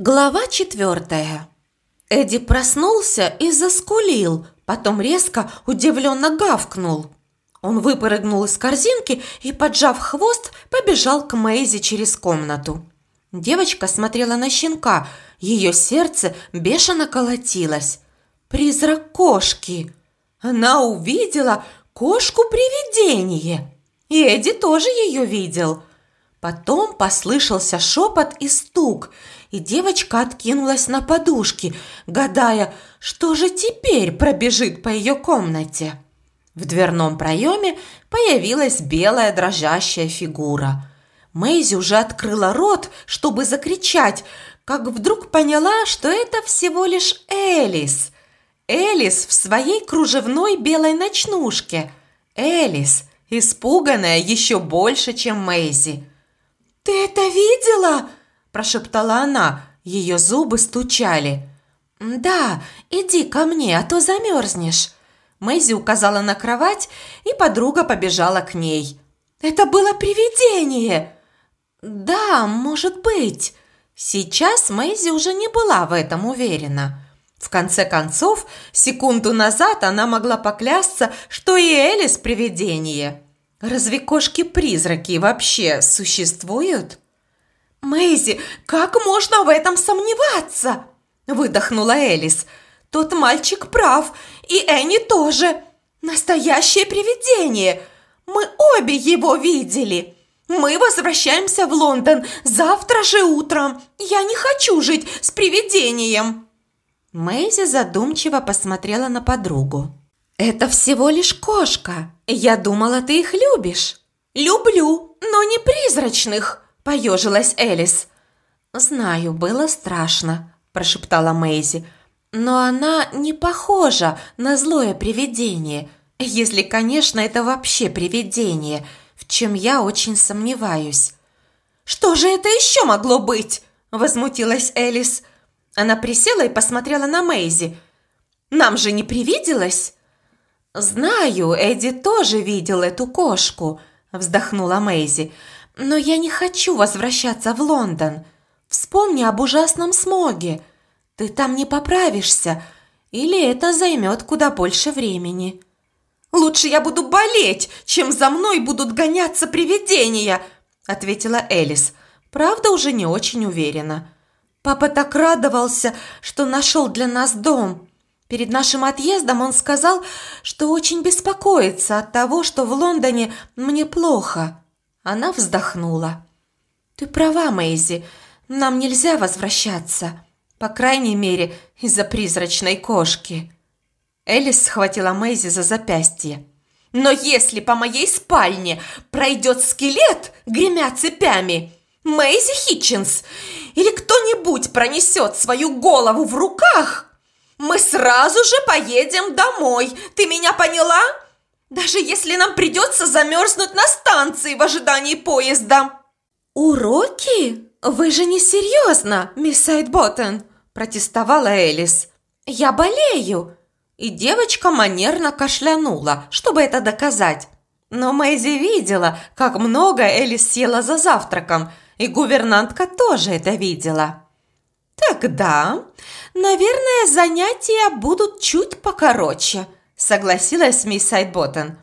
Глава четвертая. Эдди проснулся и заскулил, потом резко, удивленно гавкнул. Он выпрыгнул из корзинки и, поджав хвост, побежал к Мэйзи через комнату. Девочка смотрела на щенка, ее сердце бешено колотилось. Призрак кошки. Она увидела кошку-привидение. И Эдди тоже ее видел. Потом послышался шепот и стук – и девочка откинулась на подушки, гадая, что же теперь пробежит по ее комнате. В дверном проеме появилась белая дрожащая фигура. Мэйзи уже открыла рот, чтобы закричать, как вдруг поняла, что это всего лишь Элис. Элис в своей кружевной белой ночнушке. Элис, испуганная еще больше, чем Мэйзи. «Ты это видела?» – прошептала она. Ее зубы стучали. «Да, иди ко мне, а то замерзнешь». Мэйзи указала на кровать, и подруга побежала к ней. «Это было привидение!» «Да, может быть». Сейчас Мэйзи уже не была в этом уверена. В конце концов, секунду назад она могла поклясться, что и Элис привидение. Разве кошки-призраки вообще существуют? «Мэйзи, как можно в этом сомневаться?» – выдохнула Элис. «Тот мальчик прав, и Энни тоже. Настоящее привидение. Мы обе его видели. Мы возвращаемся в Лондон завтра же утром. Я не хочу жить с привидением». Мэйзи задумчиво посмотрела на подругу. «Это всего лишь кошка. Я думала, ты их любишь». «Люблю, но не призрачных», поежилась Элис. «Знаю, было страшно», – прошептала Мэйзи. «Но она не похожа на злое привидение, если, конечно, это вообще привидение, в чем я очень сомневаюсь». «Что же это еще могло быть?» – возмутилась Элис. Она присела и посмотрела на Мэйзи. «Нам же не привиделось?» «Знаю, Эдди тоже видел эту кошку», – вздохнула Мэйзи. Но я не хочу возвращаться в Лондон. Вспомни об ужасном смоге. Ты там не поправишься, или это займет куда больше времени. Лучше я буду болеть, чем за мной будут гоняться привидения, ответила Элис. Правда, уже не очень уверена. Папа так радовался, что нашел для нас дом. Перед нашим отъездом он сказал, что очень беспокоится от того, что в Лондоне мне плохо. Она вздохнула. «Ты права, Мэйзи. Нам нельзя возвращаться. По крайней мере, из-за призрачной кошки». Элис схватила Мэйзи за запястье. «Но если по моей спальне пройдет скелет, гремя цепями, Мэйзи Хитчинс или кто-нибудь пронесет свою голову в руках, мы сразу же поедем домой. Ты меня поняла?» Даже если нам придется замерзнуть на станции в ожидании поезда!» «Уроки? Вы же не серьезно, мисс Сайдботтен!» – протестовала Элис. «Я болею!» И девочка манерно кашлянула, чтобы это доказать. Но Мэйзи видела, как много Элис съела за завтраком, и гувернантка тоже это видела. «Тогда, наверное, занятия будут чуть покороче», согласилась мисс Сайдботтон.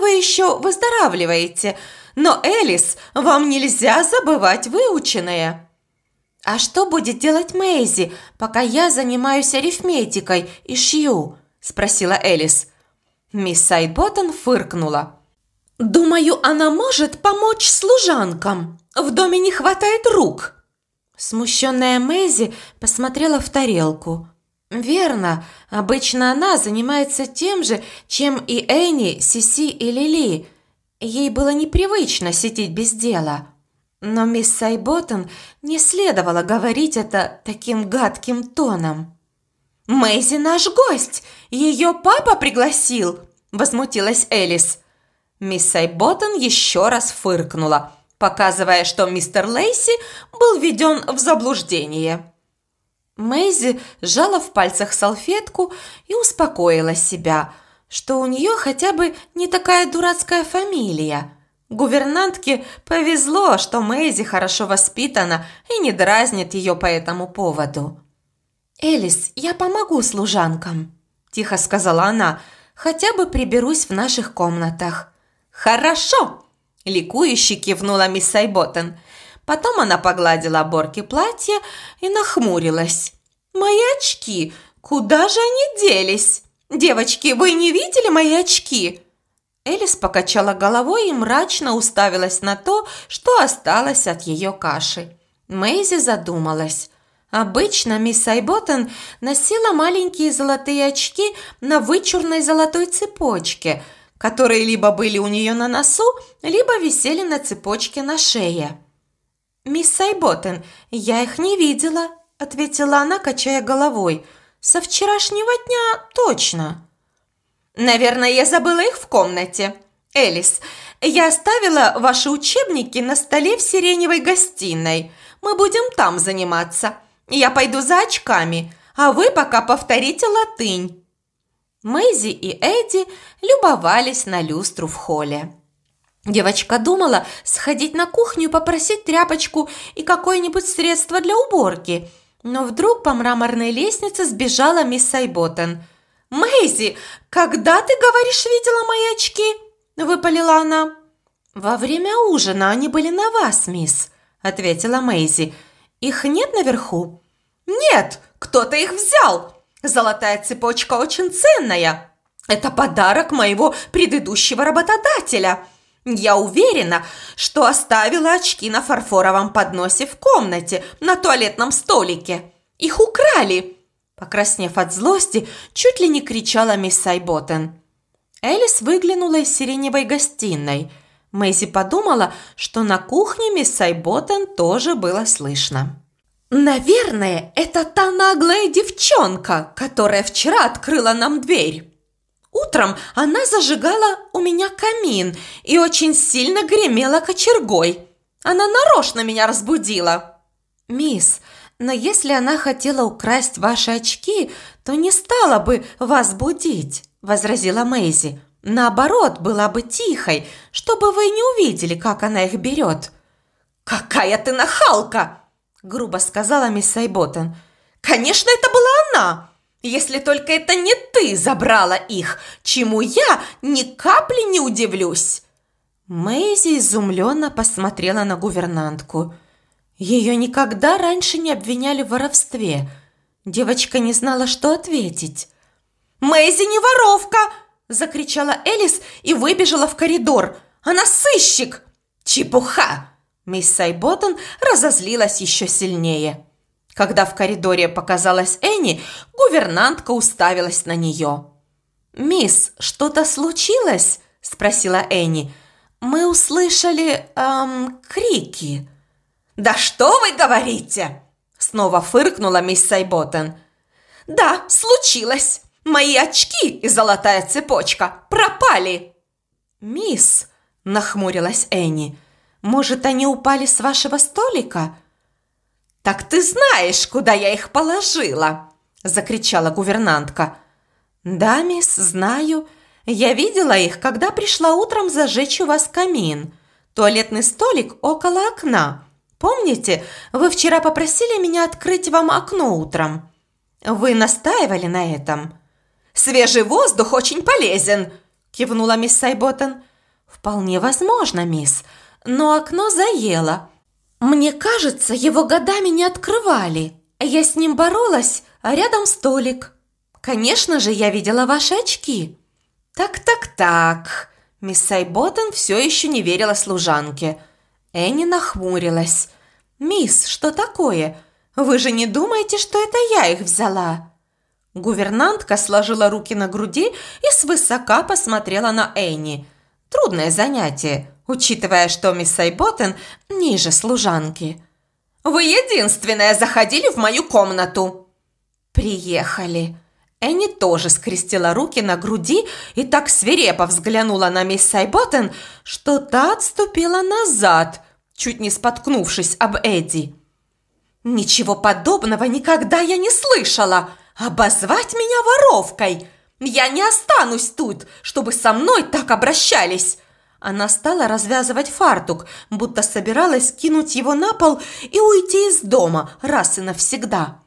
«Вы еще выздоравливаете, но, Элис, вам нельзя забывать выученное». «А что будет делать Мэйзи, пока я занимаюсь арифметикой и шью?» – спросила Элис. Мисс Сайдботтон фыркнула. «Думаю, она может помочь служанкам. В доме не хватает рук». Смущенная Мэйзи посмотрела в тарелку. Верно. Обычно она занимается тем же, чем и Энни, Сиси и Лили. Ей было непривычно сидеть без дела. Но мисс Сайботтон не следовало говорить это таким гадким тоном. «Мэйзи наш гость! Ее папа пригласил!» – возмутилась Элис. Мисс Сайботтон еще раз фыркнула, показывая, что мистер Лейси был введен в заблуждение. Мэйзи сжала в пальцах салфетку и успокоила себя, что у нее хотя бы не такая дурацкая фамилия. Гувернантке повезло, что Мэйзи хорошо воспитана и не дразнит ее по этому поводу. «Элис, я помогу служанкам», – тихо сказала она, – «хотя бы приберусь в наших комнатах». «Хорошо!» – ликующе кивнула мисс Сайботтен. Потом она погладила оборки платья и нахмурилась. «Мои очки! Куда же они делись? Девочки, вы не видели мои очки?» Элис покачала головой и мрачно уставилась на то, что осталось от ее каши. Мэйзи задумалась. Обычно мисс Сайботтен носила маленькие золотые очки на вычурной золотой цепочке, которые либо были у нее на носу, либо висели на цепочке на шее. «Мисс Сайботтен, я их не видела», – ответила она, качая головой. «Со вчерашнего дня точно». «Наверное, я забыла их в комнате. Элис, я оставила ваши учебники на столе в сиреневой гостиной. Мы будем там заниматься. Я пойду за очками, а вы пока повторите латынь». Мэйзи и Эдди любовались на люстру в холле. Девочка думала сходить на кухню, попросить тряпочку и какое-нибудь средство для уборки. Но вдруг по мраморной лестнице сбежала мисс Сайботтен. «Мэйзи, когда ты, говоришь, видела мои очки?» – выпалила она. «Во время ужина они были на вас, мисс», – ответила Мэйзи. «Их нет наверху?» «Нет, кто-то их взял. Золотая цепочка очень ценная. Это подарок моего предыдущего работодателя». Я уверена, что оставила очки на фарфоровом подносе в комнате, на туалетном столике. Их украли!» Покраснев от злости, чуть ли не кричала мисс Сайботтен. Элис выглянула из сиреневой гостиной. Мэйзи подумала, что на кухне мисс Сайботтен тоже было слышно. «Наверное, это та наглая девчонка, которая вчера открыла нам дверь». Утром она зажигала у меня камин и очень сильно гремела кочергой. Она нарочно меня разбудила. «Мисс, но если она хотела украсть ваши очки, то не стала бы вас будить», – возразила Мэйзи. «Наоборот, была бы тихой, чтобы вы не увидели, как она их берет». «Какая ты нахалка!» – грубо сказала мисс Сайботтен. «Конечно, это была она!» Если только это не ты забрала их, чему я ни капли не удивлюсь!» Мэйзи изумленно посмотрела на гувернантку. Ее никогда раньше не обвиняли в воровстве. Девочка не знала, что ответить. «Мэйзи не воровка!» – закричала Элис и выбежала в коридор. «Она сыщик!» «Чепуха!» Мисс Сайботтон разозлилась еще сильнее. Когда в коридоре показалась Энни, гувернантка уставилась на нее. «Мисс, что-то случилось?» – спросила Энни. «Мы услышали эм, крики». «Да что вы говорите?» – снова фыркнула мисс Сайботтен. «Да, случилось. Мои очки и золотая цепочка пропали». «Мисс», – нахмурилась Энни, – «может, они упали с вашего столика?» «Так ты знаешь, куда я их положила!» – закричала гувернантка. «Да, мисс, знаю. Я видела их, когда пришла утром зажечь у вас камин. Туалетный столик около окна. Помните, вы вчера попросили меня открыть вам окно утром? Вы настаивали на этом?» «Свежий воздух очень полезен!» – кивнула мисс Сайботтон. «Вполне возможно, мисс, но окно заело. Мне кажется, его годами не открывали. Я с ним боролась, а рядом столик. Конечно же, я видела ваши очки. Так-так-так. Мисс Сайботтон все еще не верила служанке. Энни нахмурилась. «Мисс, что такое? Вы же не думаете, что это я их взяла?» Гувернантка сложила руки на груди и свысока посмотрела на Энни. Трудное занятие учитывая, что мисс Сайботтен ниже служанки. «Вы единственная заходили в мою комнату!» «Приехали!» Энни тоже скрестила руки на груди и так свирепо взглянула на мисс Сайботтен, что та отступила назад, чуть не споткнувшись об Эдди. «Ничего подобного никогда я не слышала! Обозвать меня воровкой! Я не останусь тут, чтобы со мной так обращались! Она стала развязывать фартук, будто собиралась кинуть его на пол и уйти из дома раз и навсегда.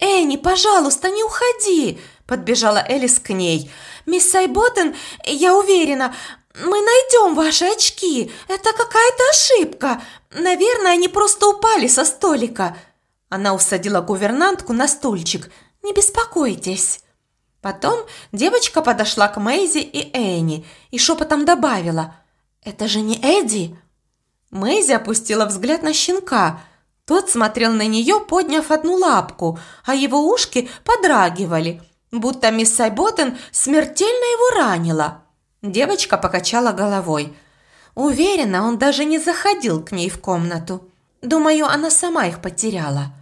«Энни, пожалуйста, не уходи!» – подбежала Элис к ней. «Мисс Сайботтен, я уверена, мы найдем ваши очки. Это какая-то ошибка. Наверное, они просто упали со столика». Она усадила гувернантку на стульчик. «Не беспокойтесь». Потом девочка подошла к Мэйзи и Энни и шепотом добавила «Это же не Эдди?» Мэйзи опустила взгляд на щенка. Тот смотрел на нее, подняв одну лапку, а его ушки подрагивали, будто мисс Сайботен смертельно его ранила. Девочка покачала головой. Уверена, он даже не заходил к ней в комнату. Думаю, она сама их потеряла.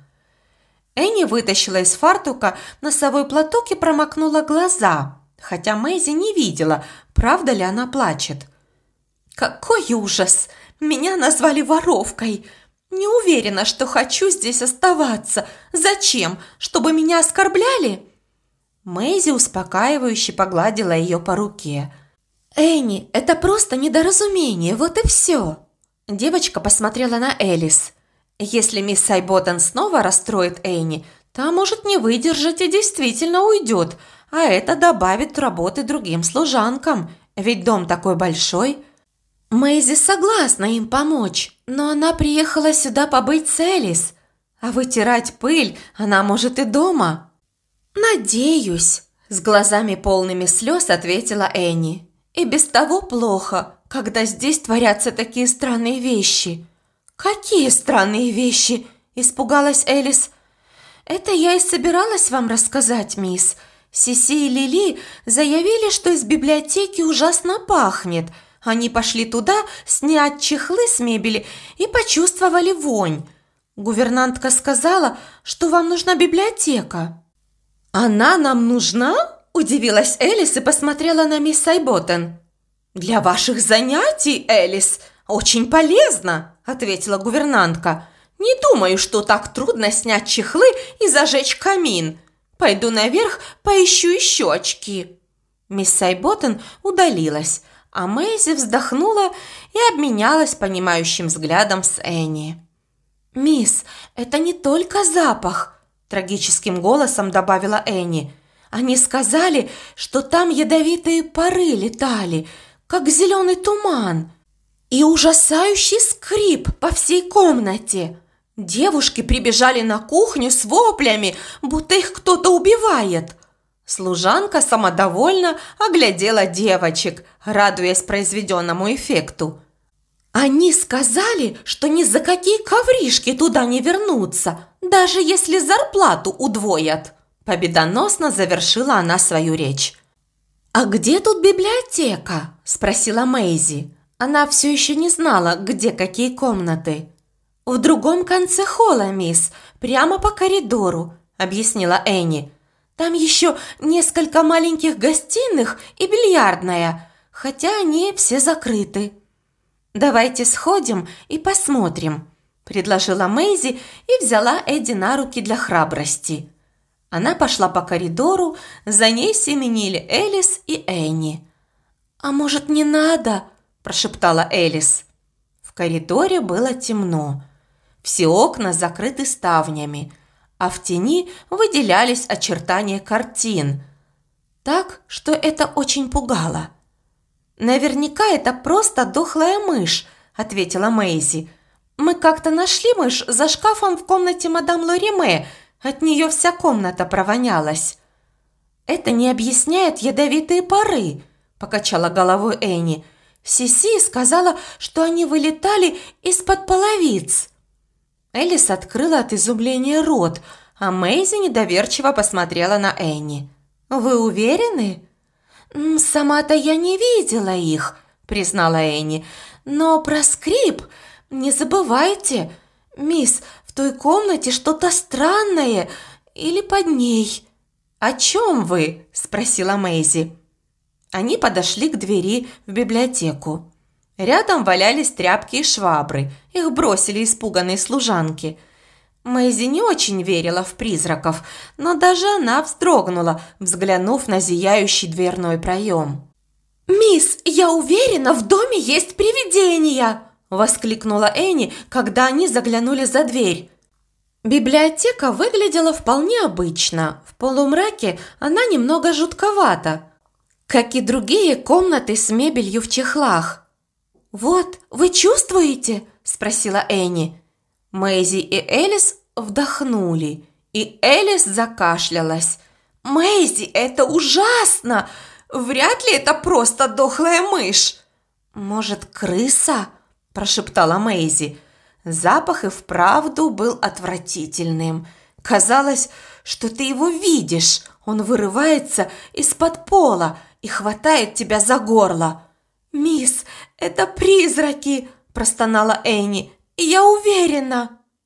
Энни вытащила из фартука носовой платок и промокнула глаза, хотя Мэйзи не видела, правда ли она плачет. «Какой ужас! Меня назвали воровкой! Не уверена, что хочу здесь оставаться. Зачем? Чтобы меня оскорбляли?» Мэйзи успокаивающе погладила ее по руке. «Энни, это просто недоразумение, вот и все!» Девочка посмотрела на Элис. Если мисс Сайботтон снова расстроит Энни, та может не выдержать и действительно уйдет, а это добавит работы другим служанкам, ведь дом такой большой. Мэйзи согласна им помочь, но она приехала сюда побыть с Элис, а вытирать пыль она может и дома. «Надеюсь», – с глазами полными слез ответила Энни. «И без того плохо, когда здесь творятся такие странные вещи». «Какие странные вещи?» – испугалась Элис. «Это я и собиралась вам рассказать, мисс. Сиси и Лили заявили, что из библиотеки ужасно пахнет. Они пошли туда снять чехлы с мебели и почувствовали вонь. Гувернантка сказала, что вам нужна библиотека». «Она нам нужна?» – удивилась Элис и посмотрела на мисс Сайботтен. «Для ваших занятий, Элис, очень полезно!» – ответила гувернантка. «Не думаю, что так трудно снять чехлы и зажечь камин. Пойду наверх, поищу еще очки». Мисс Сайботтен удалилась, а Мэйзи вздохнула и обменялась понимающим взглядом с Энни. «Мисс, это не только запах», – трагическим голосом добавила Энни. «Они сказали, что там ядовитые пары летали, как зеленый туман и ужасающий скрип по всей комнате. Девушки прибежали на кухню с воплями, будто их кто-то убивает. Служанка самодовольно оглядела девочек, радуясь произведенному эффекту. Они сказали, что ни за какие ковришки туда не вернутся, даже если зарплату удвоят. Победоносно завершила она свою речь. «А где тут библиотека?» – спросила Мэйзи. Она все еще не знала, где какие комнаты. «В другом конце холла, мисс, прямо по коридору», – объяснила Энни. «Там еще несколько маленьких гостиных и бильярдная, хотя они все закрыты». «Давайте сходим и посмотрим», – предложила Мэйзи и взяла Эдди на руки для храбрости. Она пошла по коридору, за ней семенили Элис и Энни. «А может, не надо?» – прошептала Элис. В коридоре было темно. Все окна закрыты ставнями, а в тени выделялись очертания картин. Так, что это очень пугало. «Наверняка это просто дохлая мышь», – ответила Мэйзи. «Мы как-то нашли мышь за шкафом в комнате мадам Лориме. От нее вся комната провонялась». «Это не объясняет ядовитые пары», – покачала головой Энни. Сиси сказала, что они вылетали из-под половиц. Элис открыла от изумления рот, а Мэйзи недоверчиво посмотрела на Энни. «Вы уверены?» «Сама-то я не видела их», – признала Энни. «Но про скрип не забывайте. Мисс, в той комнате что-то странное или под ней». «О чем вы?» – спросила Мэйзи. Они подошли к двери в библиотеку. Рядом валялись тряпки и швабры. Их бросили испуганные служанки. Мэйзи не очень верила в призраков, но даже она вздрогнула, взглянув на зияющий дверной проем. «Мисс, я уверена, в доме есть привидения!» – воскликнула Энни, когда они заглянули за дверь. Библиотека выглядела вполне обычно. В полумраке она немного жутковата, как и другие комнаты с мебелью в чехлах. «Вот, вы чувствуете?» – спросила Энни. Мэйзи и Элис вдохнули, и Элис закашлялась. «Мэйзи, это ужасно! Вряд ли это просто дохлая мышь!» «Может, крыса?» – прошептала Мэйзи. Запах и вправду был отвратительным. Казалось, что ты его видишь. Он вырывается из-под пола и хватает тебя за горло. «Мисс, это призраки!» – простонала Энни. «Я уверена!»